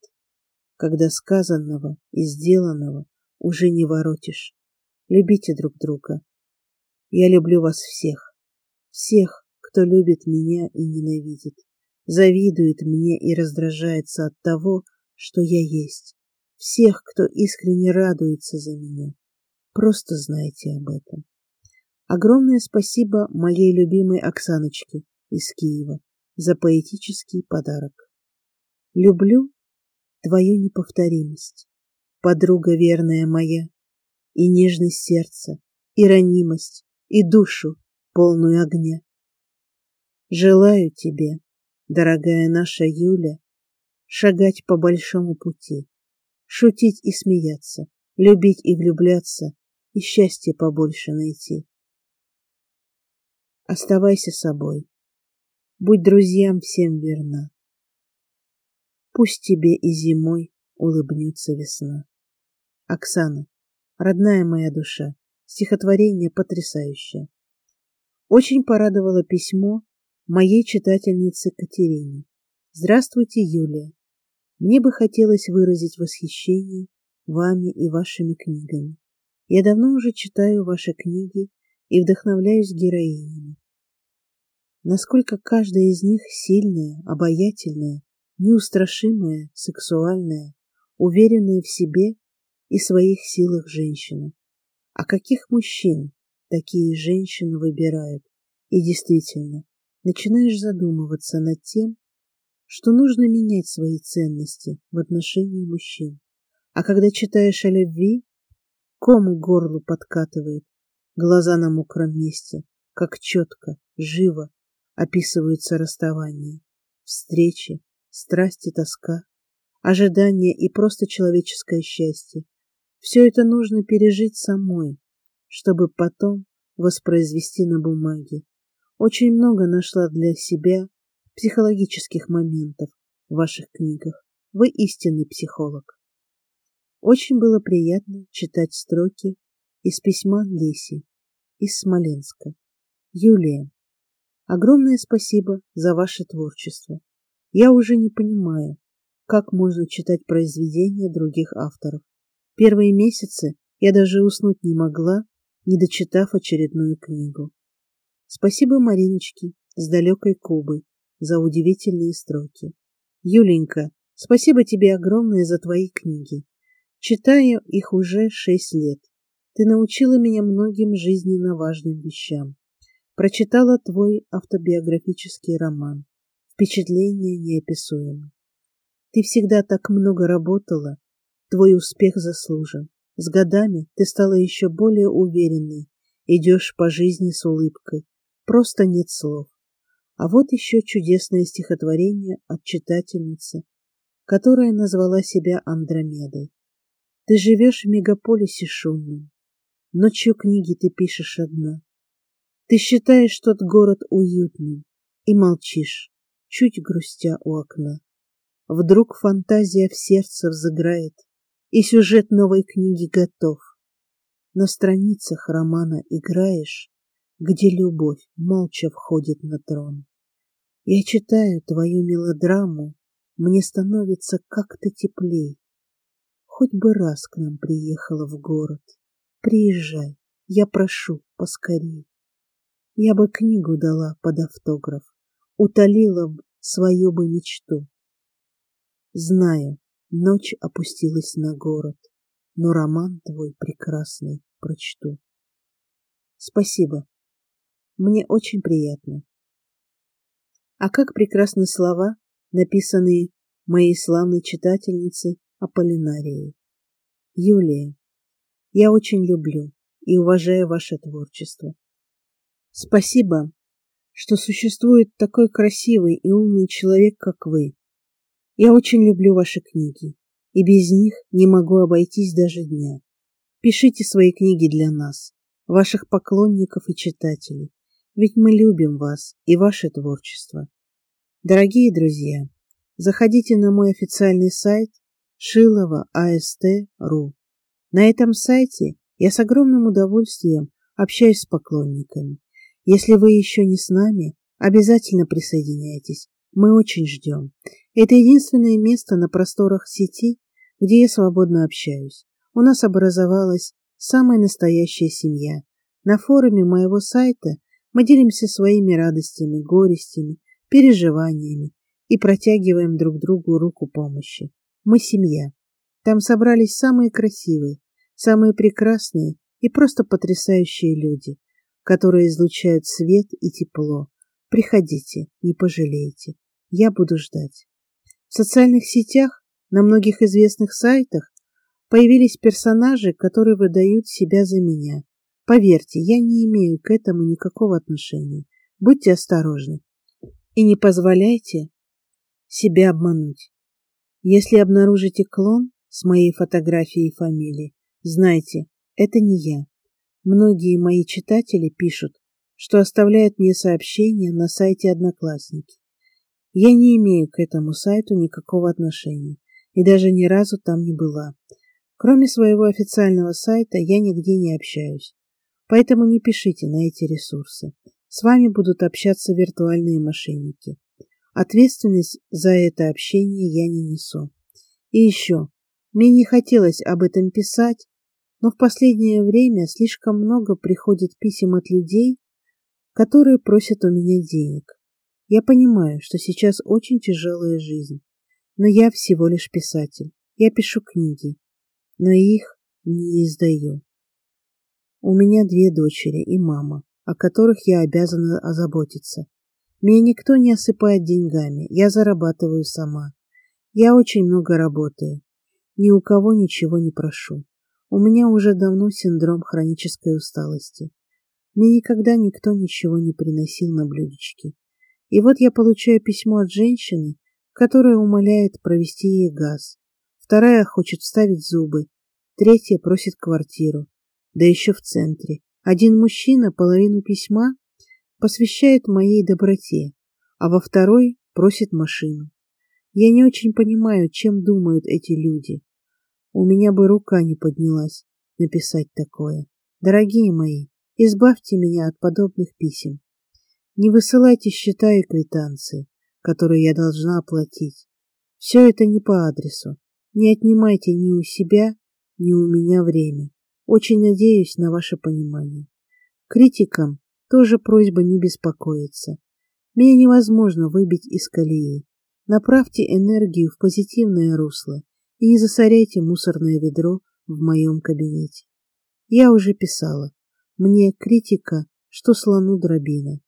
когда сказанного и сделанного уже не воротишь. Любите друг друга. Я люблю вас всех. Всех, кто любит меня и ненавидит, завидует мне и раздражается от того, что я есть. Всех, кто искренне радуется за меня. Просто знайте об этом. Огромное спасибо моей любимой Оксаночке из Киева за поэтический подарок. Люблю твою неповторимость, подруга верная моя, и нежность сердца, и ранимость, и душу, полную огня. Желаю тебе, дорогая наша Юля, шагать по большому пути, шутить и смеяться, любить и влюбляться, и счастье побольше найти. Оставайся собой. Будь друзьям всем верна. Пусть тебе и зимой улыбнется весна. Оксана, родная моя душа, стихотворение потрясающее. Очень порадовало письмо моей читательницы Катерине. Здравствуйте, Юлия. Мне бы хотелось выразить восхищение вами и вашими книгами. Я давно уже читаю ваши книги и вдохновляюсь героинями. Насколько каждая из них сильная, обаятельная, неустрашимая, сексуальная, уверенная в себе и своих силах женщина. А каких мужчин такие женщины выбирают? И действительно, начинаешь задумываться над тем, что нужно менять свои ценности в отношении мужчин. А когда читаешь о любви, ком к горлу подкатывает, Глаза на мокром месте, как четко, живо описываются расставания, встречи, страсти, тоска, ожидания и просто человеческое счастье. Все это нужно пережить самой, чтобы потом воспроизвести на бумаге. Очень много нашла для себя психологических моментов в ваших книгах. Вы истинный психолог. Очень было приятно читать строки из письма Леси из Смоленска. Юлия, огромное спасибо за ваше творчество. Я уже не понимаю, как можно читать произведения других авторов. Первые месяцы я даже уснуть не могла, не дочитав очередную книгу. Спасибо Мариночке с далекой Кубы за удивительные строки. Юленька, спасибо тебе огромное за твои книги. Читаю их уже шесть лет. Ты научила меня многим жизненно важным вещам. Прочитала твой автобиографический роман. Впечатление неописуемо. Ты всегда так много работала, твой успех заслужен. С годами ты стала еще более уверенной, идешь по жизни с улыбкой. Просто нет слов. А вот еще чудесное стихотворение от читательницы, которая назвала себя Андромедой. Ты живешь в мегаполисе шумном, ночью книги ты пишешь одна. Ты считаешь тот город уютным и молчишь, чуть грустя у окна. Вдруг фантазия в сердце взыграет, и сюжет новой книги готов. На страницах романа играешь, где любовь молча входит на трон. Я читаю твою мелодраму, мне становится как-то теплей. Хоть бы раз к нам приехала в город. Приезжай, я прошу, поскорей. Я бы книгу дала под автограф, утолила б свою бы мечту. Знаю, ночь опустилась на город, но роман твой прекрасный прочту. Спасибо. Мне очень приятно. А как прекрасны слова, написанные моей славной читательницей Аполлинарией. Юлия, я очень люблю и уважаю ваше творчество. Спасибо, что существует такой красивый и умный человек, как вы, я очень люблю ваши книги, и без них не могу обойтись даже дня. Пишите свои книги для нас, ваших поклонников и читателей, ведь мы любим вас и ваше творчество. Дорогие друзья, заходите на мой официальный сайт шилова.аст.ру. На этом сайте я с огромным удовольствием общаюсь с поклонниками. Если вы еще не с нами, обязательно присоединяйтесь. Мы очень ждем. Это единственное место на просторах сети, где я свободно общаюсь. У нас образовалась самая настоящая семья. На форуме моего сайта мы делимся своими радостями, горестями, переживаниями и протягиваем друг другу руку помощи. Мы семья. Там собрались самые красивые, самые прекрасные и просто потрясающие люди, которые излучают свет и тепло. Приходите, не пожалеете. Я буду ждать. В социальных сетях, на многих известных сайтах появились персонажи, которые выдают себя за меня. Поверьте, я не имею к этому никакого отношения. Будьте осторожны и не позволяйте себя обмануть. Если обнаружите клон с моей фотографией и фамилией, знайте, это не я. Многие мои читатели пишут, что оставляют мне сообщения на сайте Одноклассники. Я не имею к этому сайту никакого отношения и даже ни разу там не была. Кроме своего официального сайта я нигде не общаюсь. Поэтому не пишите на эти ресурсы. С вами будут общаться виртуальные мошенники. Ответственность за это общение я не несу. И еще, мне не хотелось об этом писать, но в последнее время слишком много приходит писем от людей, которые просят у меня денег. Я понимаю, что сейчас очень тяжелая жизнь, но я всего лишь писатель. Я пишу книги, но их не издаю. У меня две дочери и мама, о которых я обязана озаботиться. Меня никто не осыпает деньгами, я зарабатываю сама. Я очень много работаю, ни у кого ничего не прошу. У меня уже давно синдром хронической усталости. Мне никогда никто ничего не приносил на блюдечке. И вот я получаю письмо от женщины, которая умоляет провести ей газ. Вторая хочет вставить зубы. Третья просит квартиру. Да еще в центре. Один мужчина половину письма посвящает моей доброте, а во второй просит машину. Я не очень понимаю, чем думают эти люди. У меня бы рука не поднялась написать такое. Дорогие мои, избавьте меня от подобных писем. Не высылайте счета и квитанции, которые я должна оплатить. Все это не по адресу. Не отнимайте ни у себя, ни у меня время. Очень надеюсь на ваше понимание. Критикам тоже просьба не беспокоиться. Меня невозможно выбить из колеи. Направьте энергию в позитивное русло, и не засоряйте мусорное ведро в моем кабинете. Я уже писала. Мне критика, что слону дробина.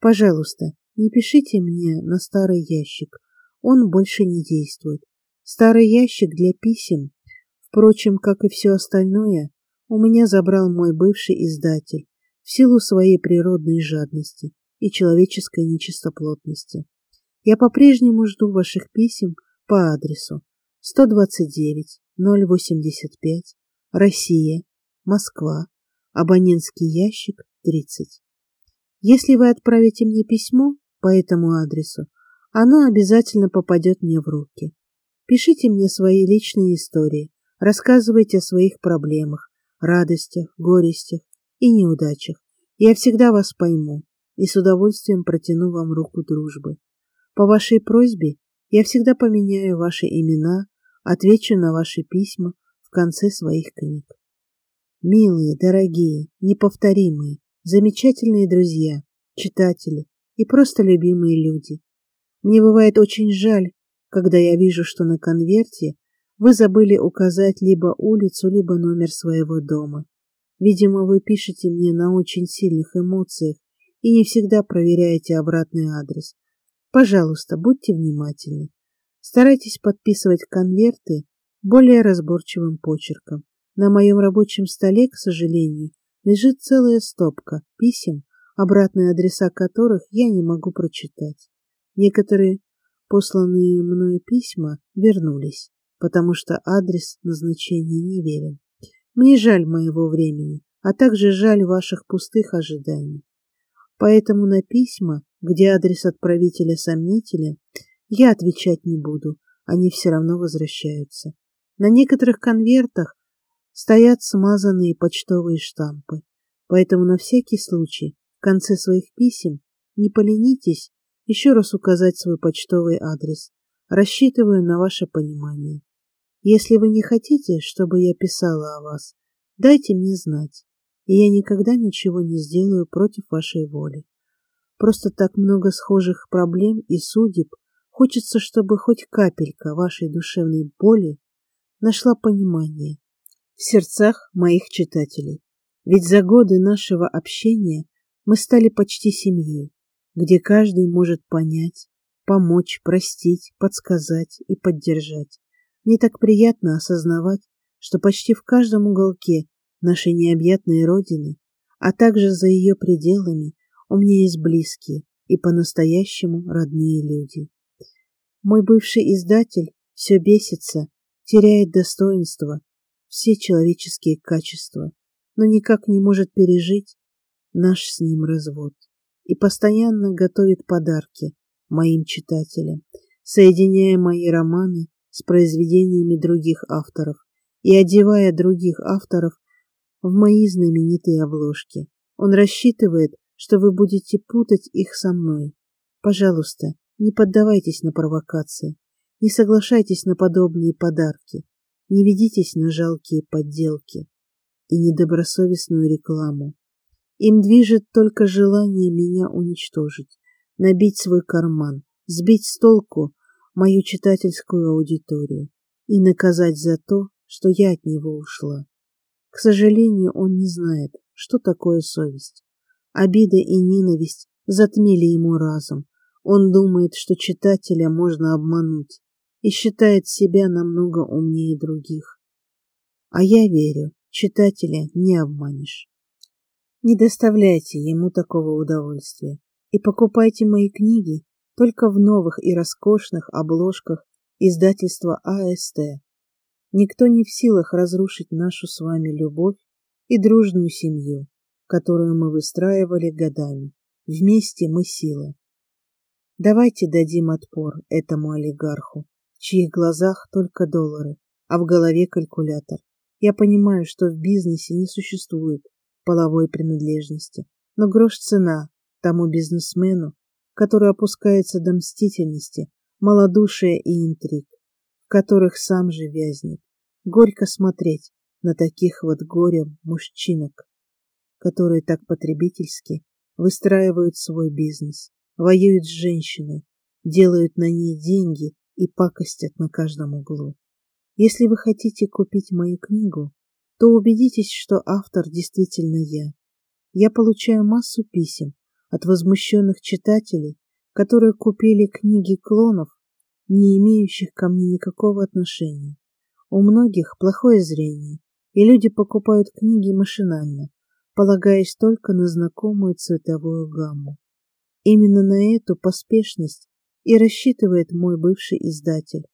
Пожалуйста, не пишите мне на старый ящик. Он больше не действует. Старый ящик для писем, впрочем, как и все остальное, у меня забрал мой бывший издатель в силу своей природной жадности и человеческой нечистоплотности. Я по-прежнему жду ваших писем по адресу 129 085 Россия, Москва, абонентский ящик 30. Если вы отправите мне письмо по этому адресу, оно обязательно попадет мне в руки. Пишите мне свои личные истории, рассказывайте о своих проблемах, радостях, горестях и неудачах. Я всегда вас пойму и с удовольствием протяну вам руку дружбы. По вашей просьбе я всегда поменяю ваши имена, отвечу на ваши письма в конце своих книг. Милые, дорогие, неповторимые, замечательные друзья, читатели и просто любимые люди. Мне бывает очень жаль, когда я вижу, что на конверте вы забыли указать либо улицу, либо номер своего дома. Видимо, вы пишете мне на очень сильных эмоциях и не всегда проверяете обратный адрес. Пожалуйста, будьте внимательны. Старайтесь подписывать конверты более разборчивым почерком. На моем рабочем столе, к сожалению, лежит целая стопка писем, обратные адреса которых я не могу прочитать. Некоторые посланные мною письма вернулись потому что адрес назначения не верен. Мне жаль моего времени, а также жаль ваших пустых ожиданий. Поэтому на письма, где адрес отправителя сомнителен, я отвечать не буду, они все равно возвращаются. На некоторых конвертах стоят смазанные почтовые штампы, поэтому на всякий случай в конце своих писем не поленитесь еще раз указать свой почтовый адрес. Рассчитываю на ваше понимание. Если вы не хотите, чтобы я писала о вас, дайте мне знать, и я никогда ничего не сделаю против вашей воли. Просто так много схожих проблем и судеб, хочется, чтобы хоть капелька вашей душевной боли нашла понимание в сердцах моих читателей. Ведь за годы нашего общения мы стали почти семьей, где каждый может понять, помочь, простить, подсказать и поддержать. Мне так приятно осознавать, что почти в каждом уголке нашей необъятной родины, а также за ее пределами, у меня есть близкие и по-настоящему родные люди. Мой бывший издатель все бесится, теряет достоинство, все человеческие качества, но никак не может пережить наш с ним развод и постоянно готовит подарки моим читателям, соединяя мои романы с произведениями других авторов и одевая других авторов в мои знаменитые обложки. Он рассчитывает, что вы будете путать их со мной. Пожалуйста, не поддавайтесь на провокации, не соглашайтесь на подобные подарки, не ведитесь на жалкие подделки и недобросовестную рекламу. Им движет только желание меня уничтожить, набить свой карман, сбить с толку мою читательскую аудиторию и наказать за то, что я от него ушла. К сожалению, он не знает, что такое совесть. Обида и ненависть затмили ему разум. Он думает, что читателя можно обмануть и считает себя намного умнее других. А я верю, читателя не обманешь. Не доставляйте ему такого удовольствия и покупайте мои книги только в новых и роскошных обложках издательства АСТ. Никто не в силах разрушить нашу с вами любовь и дружную семью, которую мы выстраивали годами. Вместе мы сила. Давайте дадим отпор этому олигарху, в чьих глазах только доллары, а в голове калькулятор. Я понимаю, что в бизнесе не существует половой принадлежности, но грош цена тому бизнесмену, который опускается до мстительности, малодушия и интриг, в которых сам же вязнет. Горько смотреть на таких вот горем мужчинок, которые так потребительски выстраивают свой бизнес, воюют с женщиной, делают на ней деньги и пакостят на каждом углу. Если вы хотите купить мою книгу, то убедитесь, что автор действительно я. Я получаю массу писем от возмущенных читателей, которые купили книги клонов, не имеющих ко мне никакого отношения. У многих плохое зрение, и люди покупают книги машинально, полагаясь только на знакомую цветовую гамму. Именно на эту поспешность и рассчитывает мой бывший издатель,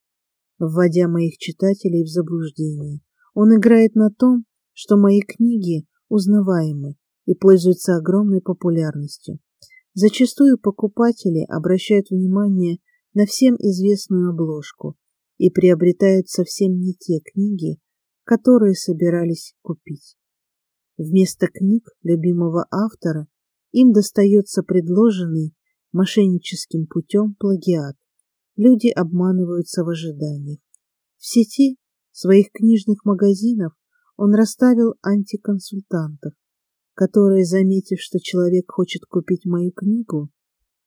вводя моих читателей в заблуждение. Он играет на том, что мои книги узнаваемы и пользуются огромной популярностью. Зачастую покупатели обращают внимание на всем известную обложку и приобретают совсем не те книги, которые собирались купить. Вместо книг любимого автора им достается предложенный мошенническим путем плагиат. Люди обманываются в ожиданиях. В сети своих книжных магазинов он расставил антиконсультантов, которые, заметив, что человек хочет купить мою книгу,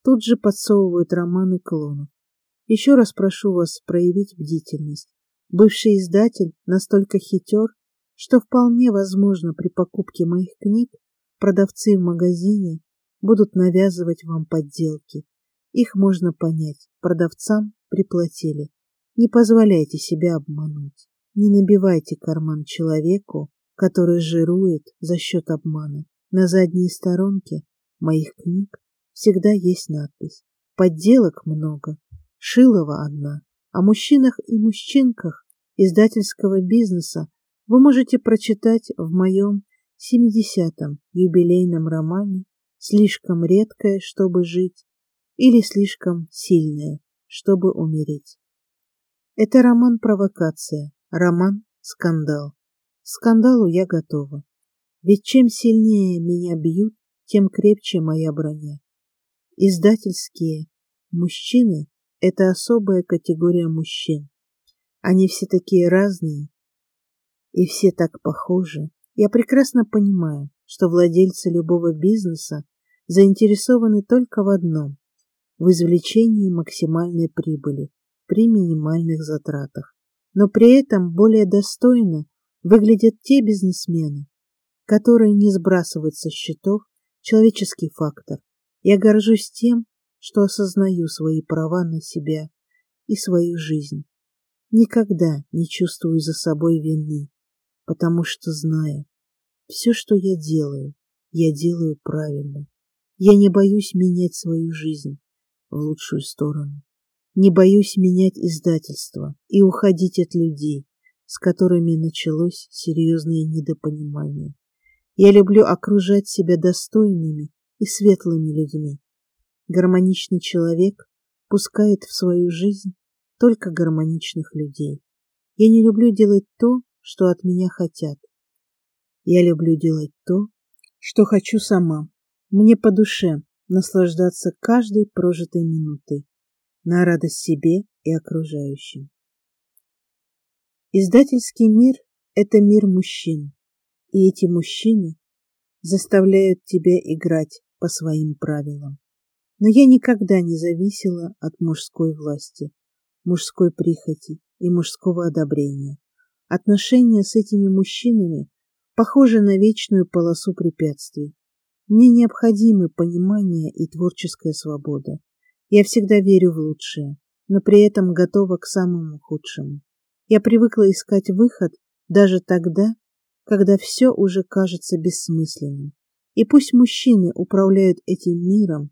тут же подсовывают романы клонов. Еще раз прошу вас проявить бдительность. Бывший издатель настолько хитер, что вполне возможно при покупке моих книг продавцы в магазине будут навязывать вам подделки. Их можно понять, продавцам приплатили. Не позволяйте себя обмануть. Не набивайте карман человеку, который жирует за счет обмана. На задней сторонке моих книг всегда есть надпись. Подделок много, Шилова одна. О мужчинах и мужчинках издательского бизнеса вы можете прочитать в моем 70-м юбилейном романе «Слишком редкое, чтобы жить» или «Слишком сильное, чтобы умереть». Это роман-провокация, роман-скандал. Скандалу я готова. Ведь чем сильнее меня бьют, тем крепче моя броня. Издательские мужчины — это особая категория мужчин. Они все такие разные и все так похожи. Я прекрасно понимаю, что владельцы любого бизнеса заинтересованы только в одном – в извлечении максимальной прибыли при минимальных затратах. Но при этом более достойно выглядят те бизнесмены, которые не сбрасывают со счетов человеческий фактор. Я горжусь тем, что осознаю свои права на себя и свою жизнь. Никогда не чувствую за собой вины, потому что знаю, все, что я делаю, я делаю правильно. Я не боюсь менять свою жизнь в лучшую сторону. Не боюсь менять издательство и уходить от людей, с которыми началось серьезное недопонимание. Я люблю окружать себя достойными и светлыми людьми. Гармоничный человек пускает в свою жизнь только гармоничных людей. Я не люблю делать то, что от меня хотят. Я люблю делать то, что хочу сама. Мне по душе наслаждаться каждой прожитой минутой на радость себе и окружающим. Издательский мир — это мир мужчин, и эти мужчины заставляют тебя играть по своим правилам. Но я никогда не зависела от мужской власти, мужской прихоти и мужского одобрения. Отношения с этими мужчинами похожи на вечную полосу препятствий. Мне необходимы понимание и творческая свобода. Я всегда верю в лучшее, но при этом готова к самому худшему. Я привыкла искать выход даже тогда, когда все уже кажется бессмысленным. И пусть мужчины управляют этим миром,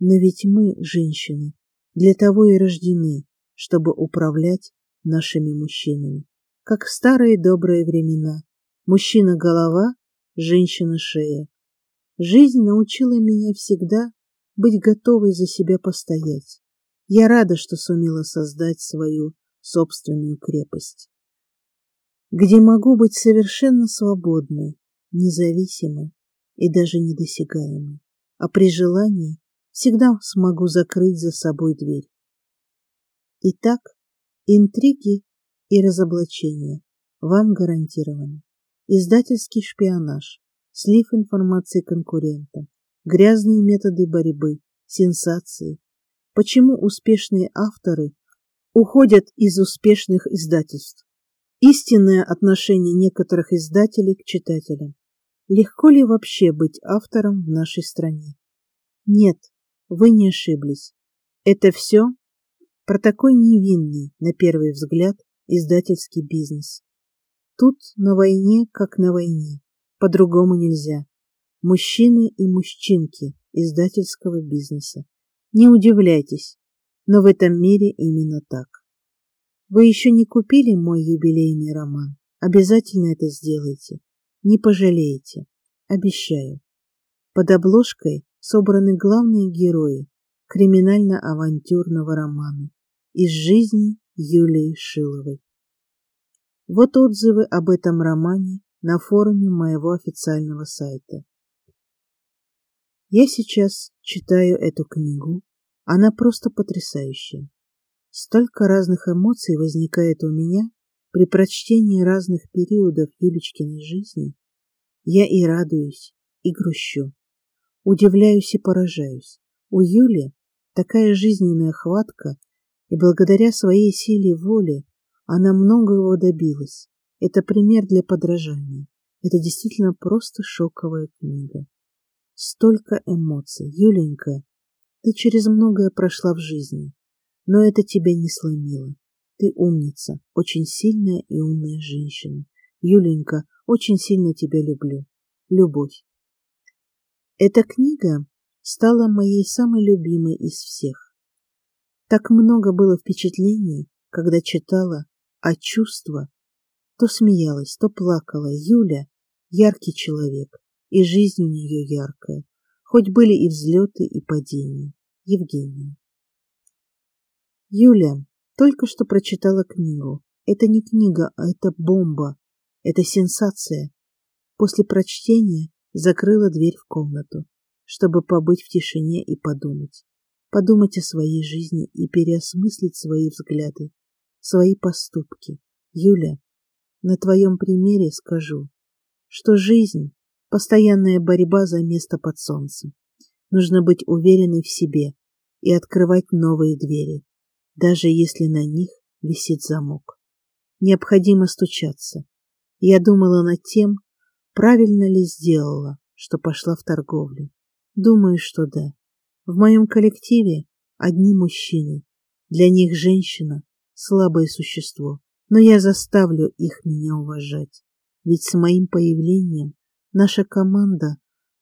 но ведь мы, женщины, для того и рождены, чтобы управлять нашими мужчинами. Как в старые добрые времена. Мужчина — голова, женщина — шея. Жизнь научила меня всегда быть готовой за себя постоять. Я рада, что сумела создать свою собственную крепость, где могу быть совершенно свободной, независимой и даже недосягаемой, а при желании всегда смогу закрыть за собой дверь. Итак, интриги и разоблачения вам гарантированы. Издательский шпионаж, слив информации конкурентам, грязные методы борьбы, сенсации. Почему успешные авторы уходят из успешных издательств. Истинное отношение некоторых издателей к читателям. Легко ли вообще быть автором в нашей стране? Нет, вы не ошиблись. Это все про такой невинный, на первый взгляд, издательский бизнес. Тут на войне, как на войне, по-другому нельзя. Мужчины и мужчинки издательского бизнеса. Не удивляйтесь, но в этом мире именно так. Вы еще не купили мой юбилейный роман? Обязательно это сделайте. Не пожалеете. Обещаю. Под обложкой собраны главные герои криминально-авантюрного романа из жизни Юлии Шиловой. Вот отзывы об этом романе на форуме моего официального сайта. Я сейчас читаю эту книгу, она просто потрясающая. Столько разных эмоций возникает у меня при прочтении разных периодов Юлечкиной жизни. Я и радуюсь, и грущу, удивляюсь и поражаюсь. У Юли такая жизненная хватка, и благодаря своей силе воли она многого добилась. Это пример для подражания. Это действительно просто шоковая книга. Столько эмоций. Юленька, ты через многое прошла в жизни, но это тебя не сломило. Ты умница, очень сильная и умная женщина. Юленька, очень сильно тебя люблю. Любовь. Эта книга стала моей самой любимой из всех. Так много было впечатлений, когда читала, а чувства то смеялась, то плакала. Юля — яркий человек, и жизнь у нее яркая, хоть были и взлеты, и падения. Евгения. Юля только что прочитала книгу. Это не книга, а это бомба. Это сенсация. После прочтения закрыла дверь в комнату чтобы побыть в тишине и подумать. Подумать о своей жизни и переосмыслить свои взгляды, свои поступки. Юля, на твоем примере скажу, что жизнь — постоянная борьба за место под солнцем. Нужно быть уверенной в себе и открывать новые двери, даже если на них висит замок. Необходимо стучаться. Я думала над тем, правильно ли сделала, что пошла в торговлю. Думаю, что да. В моем коллективе одни мужчины. Для них женщина — слабое существо. Но я заставлю их меня уважать. Ведь с моим появлением наша команда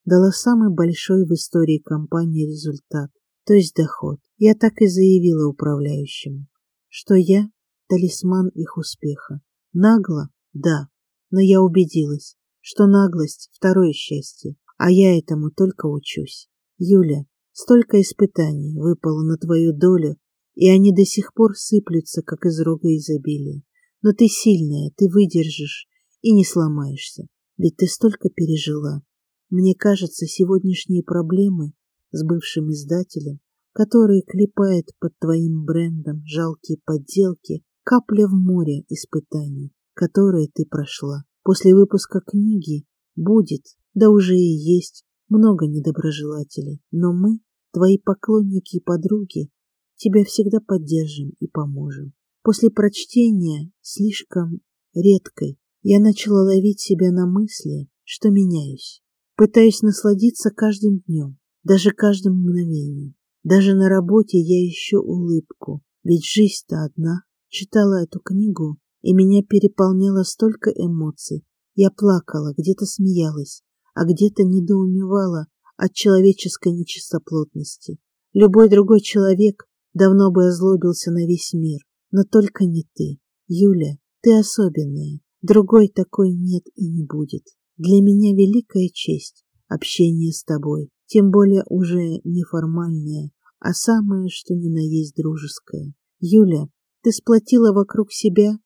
дала самый большой в истории компании результат, то есть доход. Я так и заявила управляющему, что я — талисман их успеха. Нагло? Да. Но я убедилась, что наглость — второе счастье, а я этому только учусь. Юля, столько испытаний выпало на твою долю, и они до сих пор сыплются, как из рога изобилия. Но ты сильная, ты выдержишь и не сломаешься, ведь ты столько пережила. Мне кажется, сегодняшние проблемы с бывшим издателем, который клепает под твоим брендом жалкие подделки, капля в море испытаний, которые ты прошла. После выпуска книги будет да уже и есть много недоброжелателей, но мы, твои поклонники и подруги, тебя всегда поддержим и поможем. После прочтения слишком редкой я начала ловить себя на мысли, что меняюсь. Пытаюсь насладиться каждым днем, даже каждым мгновением. Даже на работе я ищу улыбку, ведь жизнь-то одна. Читала эту книгу, и меня переполняло столько эмоций. Я плакала, где-то смеялась, а где-то недоумевала от человеческой нечистоплотности. Любой другой человек давно бы озлобился на весь мир, но только не ты. Юля, ты особенная, другой такой нет и не будет. Для меня великая честь общение с тобой, тем более уже неформальное, а самое, что ни на есть дружеское. Юля, ты сплотила вокруг себя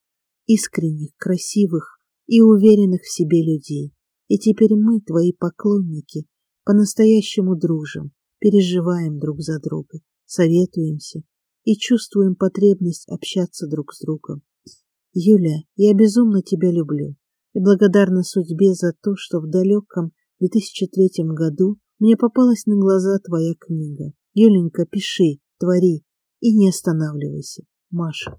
искренних, красивых и уверенных в себе людей. И теперь мы, твои поклонники, по-настоящему дружим, переживаем друг за друга, советуемся и чувствуем потребность общаться друг с другом. Юля, я безумно тебя люблю и благодарна судьбе за то, что в далеком 2003 году мне попалась на глаза твоя книга. Юленька, пиши, твори и не останавливайся. Маша.